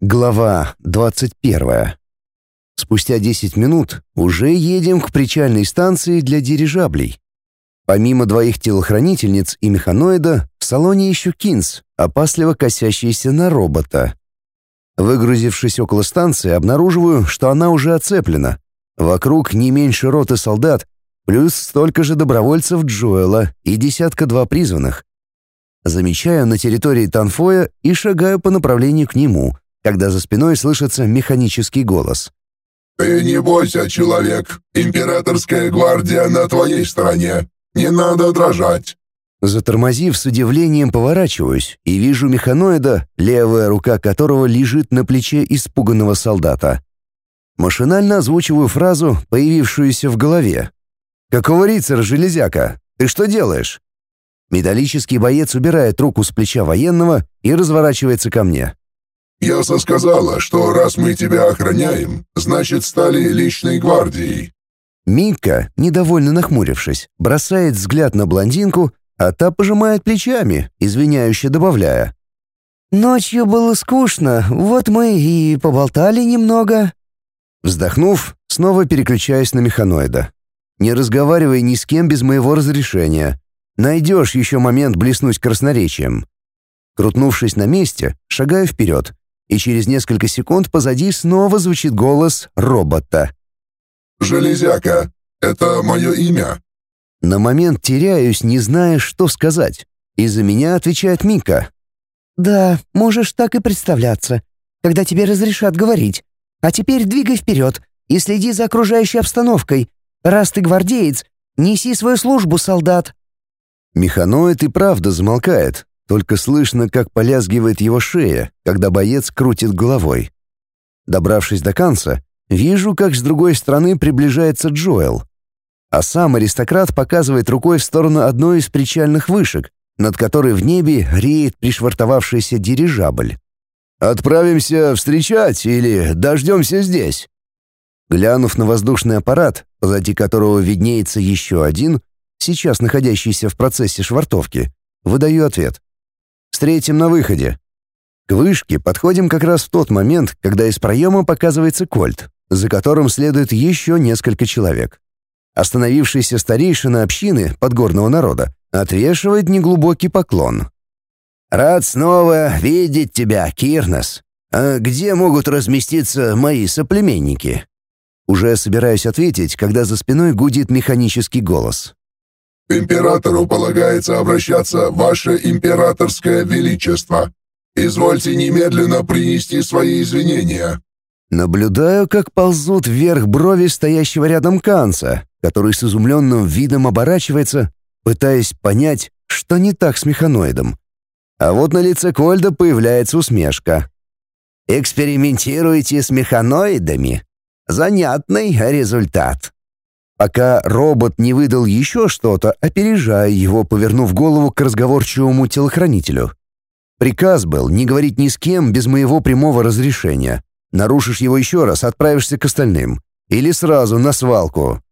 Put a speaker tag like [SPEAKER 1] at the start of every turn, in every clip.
[SPEAKER 1] Глава 21. Спустя 10 минут уже едем к причальной станции для дирижаблей. Помимо двоих телохранительниц и механоида, в салоне еще Кинс, опасливо косящийся на робота. Выгрузившись около станции, обнаруживаю, что она уже оцеплена. Вокруг не меньше роты солдат, плюс столько же добровольцев Джоэла и десятка-два призванных. Замечаю на территории Танфоя и шагаю по направлению к нему — когда за спиной слышится механический голос.
[SPEAKER 2] «Ты не бойся, человек. Императорская гвардия на твоей стороне. Не надо дрожать».
[SPEAKER 1] Затормозив, с удивлением поворачиваюсь и вижу механоида, левая рука которого лежит на плече испуганного солдата. Машинально озвучиваю фразу, появившуюся в голове. «Какого рицара, железяка? Ты что делаешь?» Металлический боец убирает руку с плеча военного и разворачивается ко мне.
[SPEAKER 2] «Яса сказала, что раз мы тебя охраняем, значит, стали личной гвардией».
[SPEAKER 1] Мика, недовольно нахмурившись, бросает взгляд на блондинку, а та пожимает плечами, извиняюще добавляя.
[SPEAKER 3] «Ночью было скучно, вот мы и поболтали немного».
[SPEAKER 1] Вздохнув, снова переключаюсь на механоида. «Не разговаривай ни с кем без моего разрешения. Найдешь еще момент блеснуть красноречием». Крутнувшись на месте, шагаю вперед, и через несколько секунд позади снова звучит голос робота.
[SPEAKER 2] «Железяка, это мое имя».
[SPEAKER 1] На момент теряюсь, не зная, что сказать. И за меня отвечает Мика.
[SPEAKER 3] «Да, можешь так и представляться, когда тебе разрешат говорить. А теперь двигай вперед и следи за окружающей обстановкой. Раз ты гвардеец, неси свою службу, солдат».
[SPEAKER 1] Механоид и правда замолкает, только слышно, как полязгивает его шея, когда боец крутит головой. Добравшись до конца, вижу, как с другой стороны приближается Джоэл. А сам аристократ показывает рукой в сторону одной из причальных вышек, над которой в небе реет пришвартовавшийся дирижабль. «Отправимся встречать или дождемся здесь?» Глянув на воздушный аппарат, позади которого виднеется еще один, сейчас находящийся в процессе швартовки, выдаю ответ. Встретим на выходе. К вышке подходим как раз в тот момент, когда из проема показывается кольт, за которым следует еще несколько человек. Остановившийся старейшина общины подгорного народа отвешивает неглубокий поклон. «Рад снова видеть тебя, Кирнос. А где могут разместиться мои соплеменники?» Уже собираюсь ответить, когда за спиной гудит механический голос.
[SPEAKER 2] Императору полагается обращаться «Ваше императорское величество». Извольте немедленно принести свои извинения».
[SPEAKER 1] Наблюдаю, как ползут вверх брови стоящего рядом Канца, который с изумленным видом оборачивается, пытаясь понять, что не так с механоидом. А вот на лице Кольда появляется усмешка. «Экспериментируете с механоидами? Занятный результат» пока робот не выдал еще что-то, опережая его, повернув голову к разговорчивому телохранителю. Приказ был не говорить ни с кем без моего прямого разрешения. Нарушишь его еще раз, отправишься к остальным. Или сразу на свалку.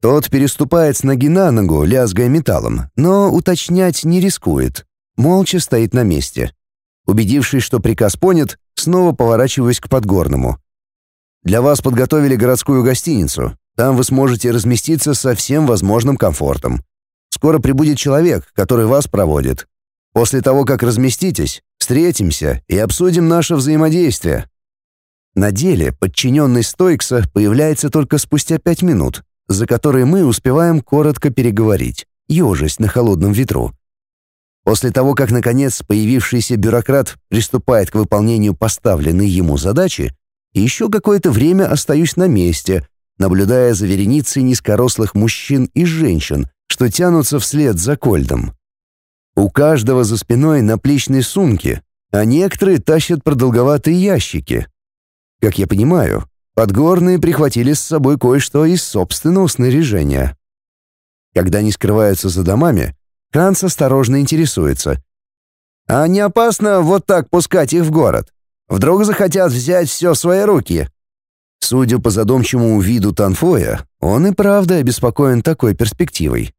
[SPEAKER 1] Тот переступает с ноги на ногу, лязгая металлом, но уточнять не рискует. Молча стоит на месте. Убедившись, что приказ понят, снова поворачиваюсь к Подгорному. Для вас подготовили городскую гостиницу. Там вы сможете разместиться со всем возможным комфортом. Скоро прибудет человек, который вас проводит. После того, как разместитесь, встретимся и обсудим наше взаимодействие. На деле подчиненный Стойкса появляется только спустя пять минут, за которые мы успеваем коротко переговорить, ежась на холодном ветру. После того, как, наконец, появившийся бюрократ приступает к выполнению поставленной ему задачи, еще какое-то время остаюсь на месте, наблюдая за вереницей низкорослых мужчин и женщин, что тянутся вслед за Кольдом. У каждого за спиной наплечные сумки, а некоторые тащат продолговатые ящики. Как я понимаю, подгорные прихватили с собой кое-что из собственного снаряжения. Когда они скрываются за домами, Ханс осторожно интересуется. «А не опасно вот так пускать их в город? Вдруг захотят взять все в свои руки?» Судя по задумчивому виду Танфоя, он и правда обеспокоен такой перспективой.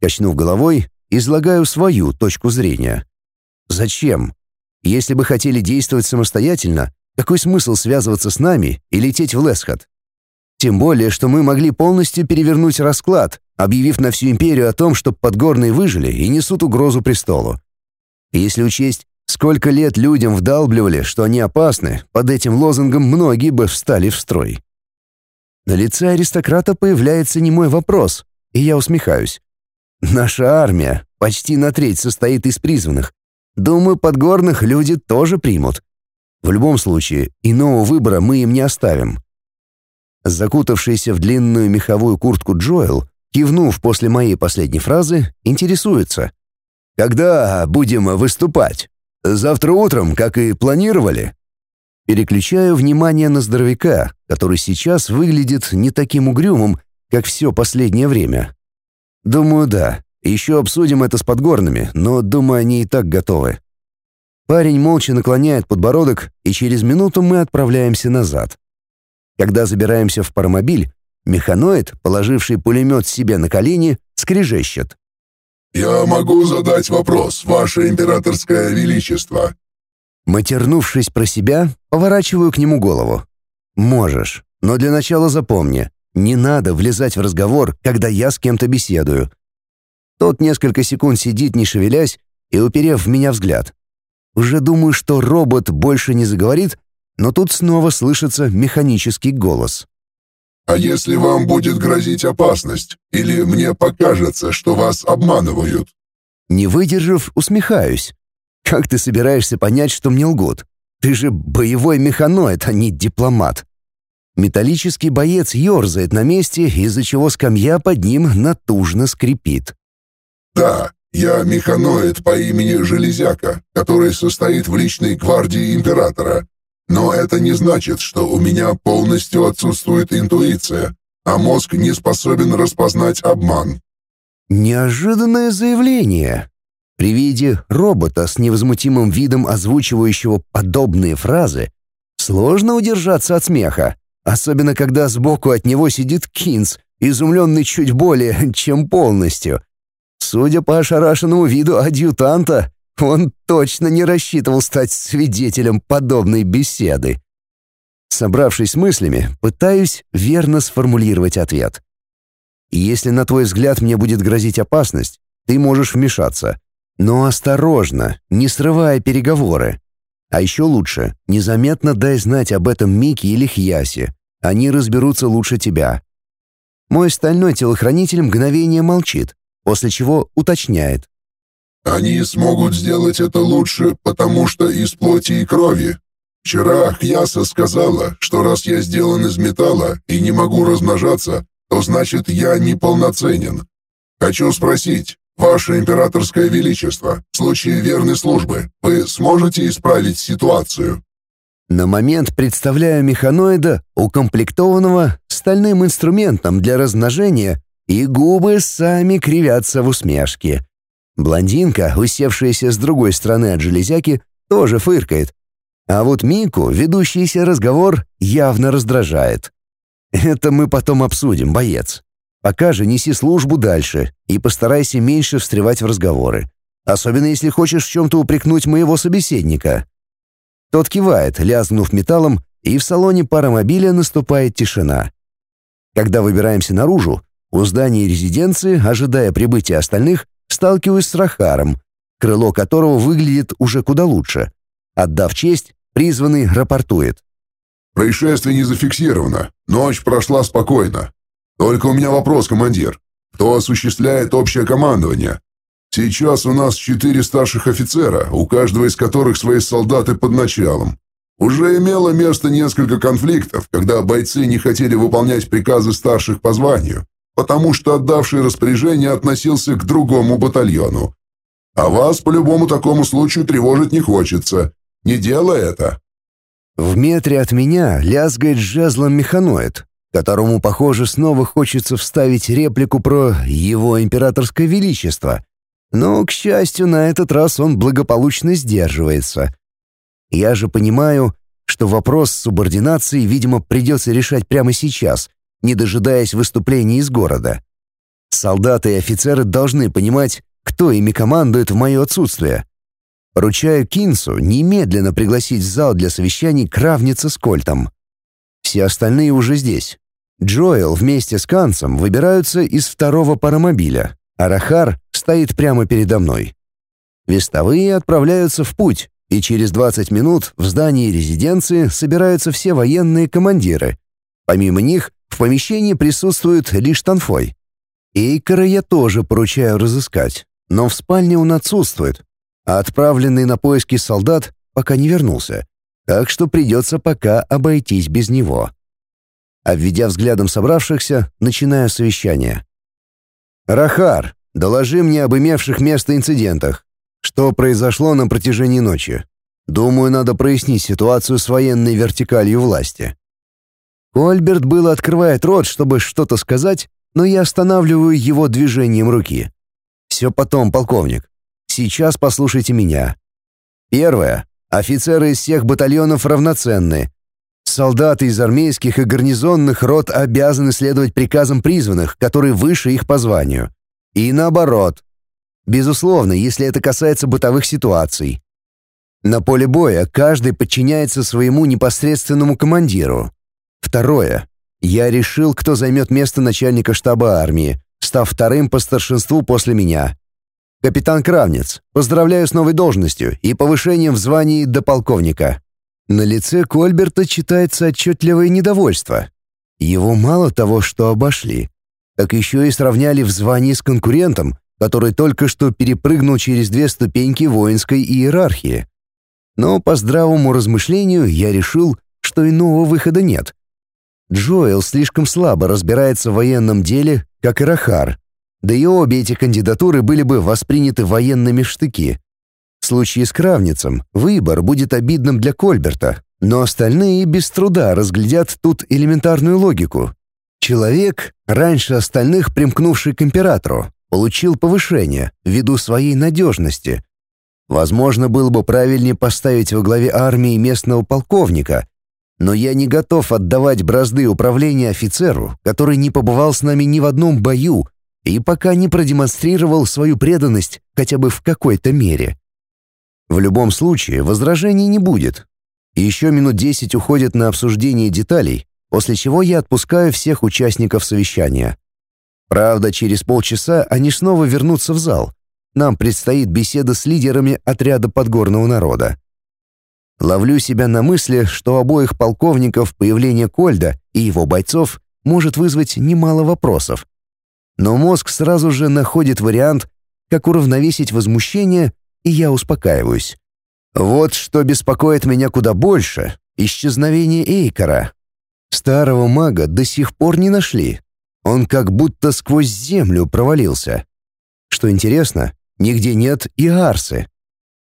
[SPEAKER 1] Качнув головой, излагаю свою точку зрения. Зачем? Если бы хотели действовать самостоятельно, какой смысл связываться с нами и лететь в Лесхат? Тем более, что мы могли полностью перевернуть расклад, объявив на всю империю о том, что подгорные выжили и несут угрозу престолу. Если учесть, сколько лет людям вдалбливали, что они опасны, под этим лозунгом многие бы встали в строй. На лице аристократа появляется немой вопрос, и я усмехаюсь. Наша армия почти на треть состоит из призванных. Думаю, подгорных люди тоже примут. В любом случае, иного выбора мы им не оставим. Закутавшийся в длинную меховую куртку Джоэл, кивнув после моей последней фразы, интересуется. «Когда будем выступать? Завтра утром, как и планировали?» Переключаю внимание на здоровяка, который сейчас выглядит не таким угрюмым, как все последнее время. Думаю, да. Еще обсудим это с подгорными, но, думаю, они и так готовы. Парень молча наклоняет подбородок, и через минуту мы отправляемся назад. Когда забираемся в паромобиль, механоид, положивший пулемет себе на колени, скрежещет.
[SPEAKER 2] «Я могу задать вопрос, Ваше Императорское Величество?»
[SPEAKER 1] Матернувшись про себя, поворачиваю к нему голову. «Можешь, но для начала запомни, не надо влезать в разговор, когда я с кем-то беседую». Тот несколько секунд сидит, не шевелясь, и уперев в меня взгляд. Уже думаю, что робот больше не заговорит, но тут снова слышится механический голос.
[SPEAKER 2] «А если вам будет грозить опасность, или мне покажется, что вас обманывают?»
[SPEAKER 1] Не выдержав, усмехаюсь. «Как ты собираешься понять, что мне лгут? Ты же боевой механоид, а не дипломат». Металлический боец ерзает на месте, из-за чего скамья под ним натужно скрипит.
[SPEAKER 2] «Да, я механоид по имени Железяка, который состоит в личной гвардии императора. Но это не значит, что у меня полностью отсутствует интуиция, а мозг не способен распознать обман.
[SPEAKER 1] Неожиданное заявление. При виде робота с невозмутимым видом озвучивающего подобные фразы сложно удержаться от смеха, особенно когда сбоку от него сидит Кинс, изумленный чуть более, чем полностью. Судя по ошарашенному виду адъютанта, он точно не рассчитывал стать свидетелем подобной беседы. Собравшись с мыслями, пытаюсь верно сформулировать ответ. Если на твой взгляд мне будет грозить опасность, ты можешь вмешаться. Но осторожно, не срывая переговоры. А еще лучше, незаметно дай знать об этом Мике или Хьясе. Они разберутся лучше тебя. Мой стальной телохранитель мгновение молчит, после чего уточняет.
[SPEAKER 2] Они смогут сделать это лучше, потому что из плоти и крови. Вчера Хьяса сказала, что раз я сделан из металла и не могу размножаться, то значит я неполноценен. Хочу спросить, Ваше Императорское Величество, в случае верной службы, вы сможете исправить ситуацию?»
[SPEAKER 1] На момент представляю механоида, укомплектованного стальным инструментом для размножения, и губы сами кривятся в усмешке. Блондинка, усевшаяся с другой стороны от железяки, тоже фыркает. А вот Мику ведущийся разговор явно раздражает. Это мы потом обсудим, боец. Пока же неси службу дальше и постарайся меньше встревать в разговоры. Особенно если хочешь в чем-то упрекнуть моего собеседника. Тот кивает, лязгнув металлом, и в салоне паромобиля наступает тишина. Когда выбираемся наружу, у здания резиденции, ожидая прибытия остальных, сталкиваюсь с Рахаром, крыло которого выглядит уже куда лучше. Отдав честь, призванный рапортует.
[SPEAKER 2] «Происшествие не зафиксировано. Ночь прошла спокойно. Только у меня вопрос, командир. Кто осуществляет общее командование? Сейчас у нас четыре старших офицера, у каждого из которых свои солдаты под началом. Уже имело место несколько конфликтов, когда бойцы не хотели выполнять приказы старших по званию потому что отдавший распоряжение относился к другому батальону. А вас по любому такому случаю тревожить не хочется. Не делай это».
[SPEAKER 1] В метре от меня лязгает жезлом механоид, которому, похоже, снова хочется вставить реплику про его императорское величество. Но, к счастью, на этот раз он благополучно сдерживается. Я же понимаю, что вопрос субординации, видимо, придется решать прямо сейчас, не дожидаясь выступлений из города. Солдаты и офицеры должны понимать, кто ими командует в мое отсутствие. Поручаю Кинсу немедленно пригласить в зал для совещаний Кравница с Кольтом. Все остальные уже здесь. Джоэл вместе с Кансом выбираются из второго паромобиля, а Рахар стоит прямо передо мной. Вестовые отправляются в путь, и через 20 минут в здании резиденции собираются все военные командиры. Помимо них помещении присутствует лишь Танфой. Эйкера я тоже поручаю разыскать, но в спальне он отсутствует, а отправленный на поиски солдат пока не вернулся, так что придется пока обойтись без него. Обведя взглядом собравшихся, начинаю совещание. «Рахар, доложи мне об имевших место инцидентах. Что произошло на протяжении ночи? Думаю, надо прояснить ситуацию с военной вертикалью власти». Кольберт было открывает рот, чтобы что-то сказать, но я останавливаю его движением руки. «Все потом, полковник. Сейчас послушайте меня. Первое. Офицеры из всех батальонов равноценны. Солдаты из армейских и гарнизонных рот обязаны следовать приказам призванных, которые выше их по званию. И наоборот. Безусловно, если это касается бытовых ситуаций. На поле боя каждый подчиняется своему непосредственному командиру. Второе. Я решил, кто займет место начальника штаба армии, став вторым по старшинству после меня. Капитан Кравнец, поздравляю с новой должностью и повышением в звании до полковника. На лице Кольберта читается отчетливое недовольство. Его мало того, что обошли, так еще и сравняли в звании с конкурентом, который только что перепрыгнул через две ступеньки воинской иерархии. Но по здравому размышлению я решил, что иного выхода нет. Джоэл слишком слабо разбирается в военном деле, как и Рахар, да и обе эти кандидатуры были бы восприняты военными штыки. В случае с Кравницем выбор будет обидным для Кольберта, но остальные без труда разглядят тут элементарную логику. Человек, раньше остальных примкнувший к императору, получил повышение ввиду своей надежности. Возможно, было бы правильнее поставить во главе армии местного полковника, но я не готов отдавать бразды управления офицеру, который не побывал с нами ни в одном бою и пока не продемонстрировал свою преданность хотя бы в какой-то мере. В любом случае возражений не будет. Еще минут десять уходит на обсуждение деталей, после чего я отпускаю всех участников совещания. Правда, через полчаса они снова вернутся в зал. Нам предстоит беседа с лидерами отряда подгорного народа. Ловлю себя на мысли, что обоих полковников появление Кольда и его бойцов может вызвать немало вопросов но мозг сразу же находит вариант, как уравновесить возмущение, и я успокаиваюсь. Вот что беспокоит меня куда больше — исчезновение Эйкора. Старого мага до сих пор не нашли. Он как будто сквозь землю провалился. Что интересно, нигде нет и Арсы.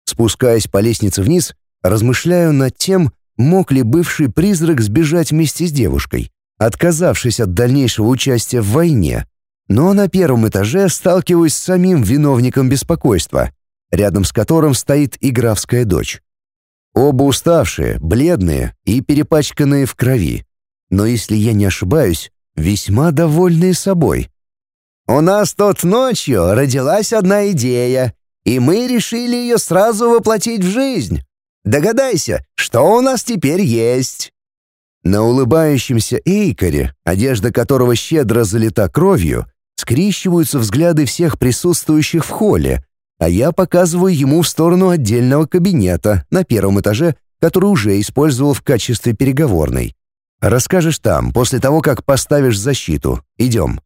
[SPEAKER 1] Спускаясь по лестнице вниз, размышляю над тем, мог ли бывший призрак сбежать вместе с девушкой, отказавшись от дальнейшего участия в войне. Но на первом этаже сталкиваюсь с самим виновником беспокойства, рядом с которым стоит игравская дочь. Оба уставшие, бледные и перепачканные в крови. Но если я не ошибаюсь, весьма довольные собой. «У нас тут ночью родилась одна идея, и мы решили ее сразу воплотить в жизнь. Догадайся, что у нас теперь есть?» На улыбающемся Эйкоре, одежда которого щедро залита кровью, скрещиваются взгляды всех присутствующих в холле, а я показываю ему в сторону отдельного кабинета на первом этаже, который уже использовал в качестве переговорной. Расскажешь там, после того, как поставишь защиту. Идем.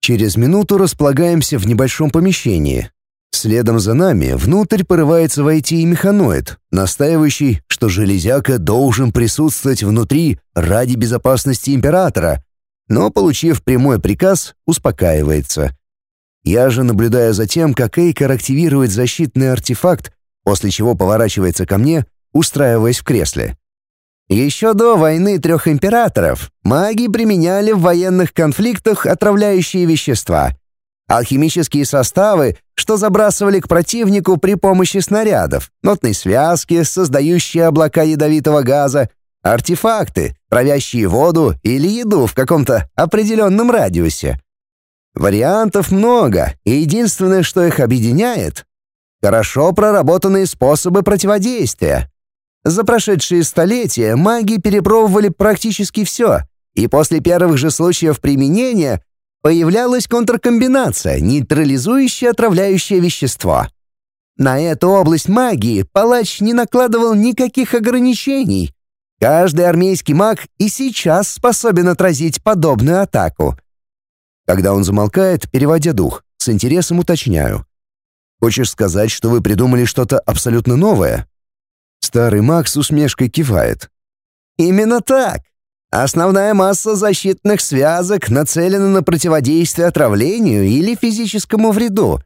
[SPEAKER 1] Через минуту располагаемся в небольшом помещении. Следом за нами внутрь порывается войти и механоид, настаивающий, что железяка должен присутствовать внутри ради безопасности императора, но, получив прямой приказ, успокаивается. Я же наблюдаю за тем, как Эйкер активирует защитный артефакт, после чего поворачивается ко мне, устраиваясь в кресле. Еще до войны трех императоров маги применяли в военных конфликтах отравляющие вещества. Алхимические составы, что забрасывали к противнику при помощи снарядов, нотной связки, создающие облака ядовитого газа, Артефакты, травящие воду или еду в каком-то определенном радиусе. Вариантов много, и единственное, что их объединяет хорошо проработанные способы противодействия. За прошедшие столетия маги перепробовали практически все, и после первых же случаев применения появлялась контркомбинация, нейтрализующая отравляющее вещество. На эту область магии палач не накладывал никаких ограничений. Каждый армейский маг и сейчас способен отразить подобную атаку. Когда он замолкает, переводя дух, с интересом уточняю. «Хочешь сказать, что вы придумали что-то абсолютно новое?» Старый маг усмешкой кивает. «Именно так. Основная масса защитных связок нацелена на противодействие отравлению или физическому вреду.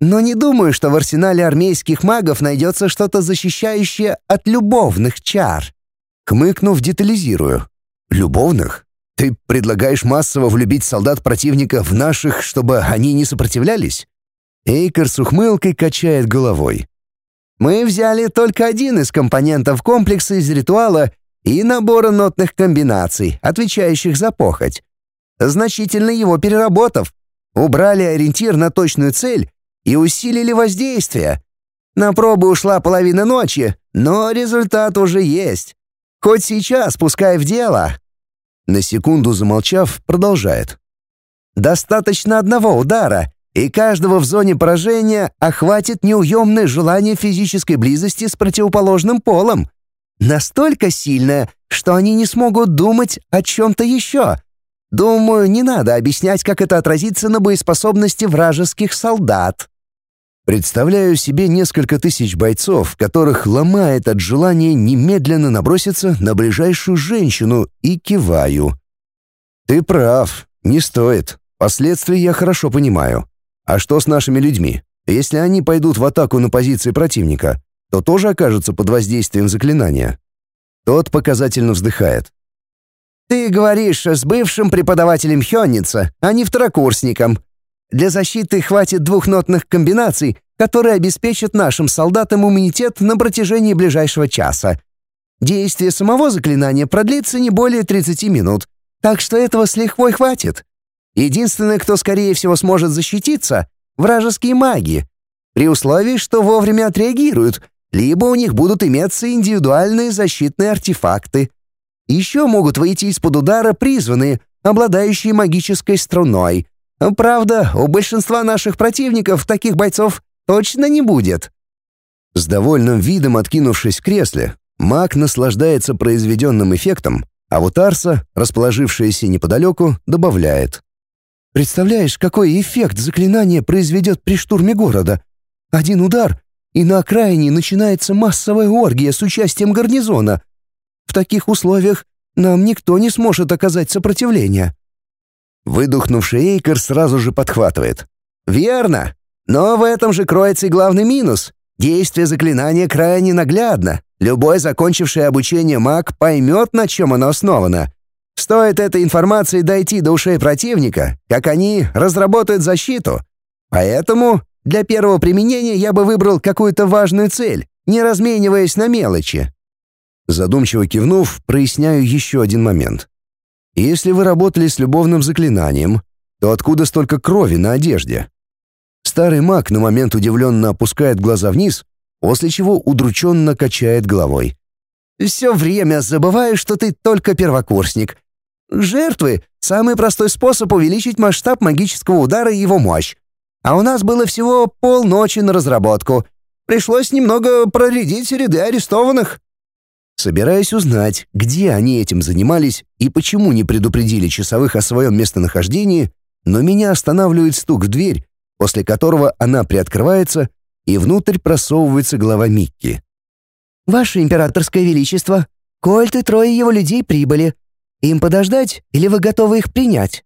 [SPEAKER 1] Но не думаю, что в арсенале армейских магов найдется что-то защищающее от любовных чар. Хмыкнув, детализирую. Любовных? Ты предлагаешь массово влюбить солдат противника в наших, чтобы они не сопротивлялись? Эйкер с ухмылкой качает головой. Мы взяли только один из компонентов комплекса из ритуала и набора нотных комбинаций, отвечающих за похоть. Значительно его переработав, убрали ориентир на точную цель и усилили воздействие. На пробу ушла половина ночи, но результат уже есть. Хоть сейчас пускай в дело. На секунду замолчав, продолжает. Достаточно одного удара, и каждого в зоне поражения охватит неуемное желание физической близости с противоположным полом. Настолько сильное, что они не смогут думать о чем-то еще. Думаю, не надо объяснять, как это отразится на боеспособности вражеских солдат. Представляю себе несколько тысяч бойцов, которых ломает от желания немедленно наброситься на ближайшую женщину и киваю. Ты прав, не стоит. Последствия я хорошо понимаю. А что с нашими людьми? Если они пойдут в атаку на позиции противника, то тоже окажутся под воздействием заклинания. Тот показательно вздыхает. «Ты говоришь с бывшим преподавателем Хённица, а не второкурсником. Для защиты хватит двух нотных комбинаций, которые обеспечат нашим солдатам иммунитет на протяжении ближайшего часа. Действие самого заклинания продлится не более 30 минут, так что этого с лихвой хватит. Единственное, кто скорее всего сможет защититься — вражеские маги, при условии, что вовремя отреагируют, либо у них будут иметься индивидуальные защитные артефакты. Еще могут выйти из-под удара призванные, обладающие магической струной. Правда, у большинства наших противников таких бойцов точно не будет. С довольным видом откинувшись в кресле, маг наслаждается произведенным эффектом, а вот Арса, расположившаяся неподалеку, добавляет. «Представляешь, какой эффект заклинание произведет при штурме города? Один удар, и на окраине начинается массовая оргия с участием гарнизона. В таких условиях нам никто не сможет оказать сопротивление». Выдохнувший Эйкер сразу же подхватывает. «Верно. Но в этом же кроется и главный минус. Действие заклинания крайне наглядно. Любой закончивший обучение маг поймет, на чем оно основано. Стоит этой информации дойти до ушей противника, как они разработают защиту. Поэтому для первого применения я бы выбрал какую-то важную цель, не размениваясь на мелочи. Задумчиво кивнув, проясняю еще один момент. Если вы работали с любовным заклинанием, то откуда столько крови на одежде? Старый маг на момент удивленно опускает глаза вниз, после чего удрученно качает головой. «Все время забываю, что ты только первокурсник. Жертвы — самый простой способ увеличить масштаб магического удара и его мощь. А у нас было всего полночи на разработку. Пришлось немного проредить ряды арестованных. Собираюсь узнать, где они этим занимались и почему не предупредили часовых о своем местонахождении, но меня останавливает стук в дверь, после которого она приоткрывается, и внутрь просовывается глава Микки. «Ваше императорское величество, Кольт и трое его людей прибыли. Им подождать или вы готовы их принять?»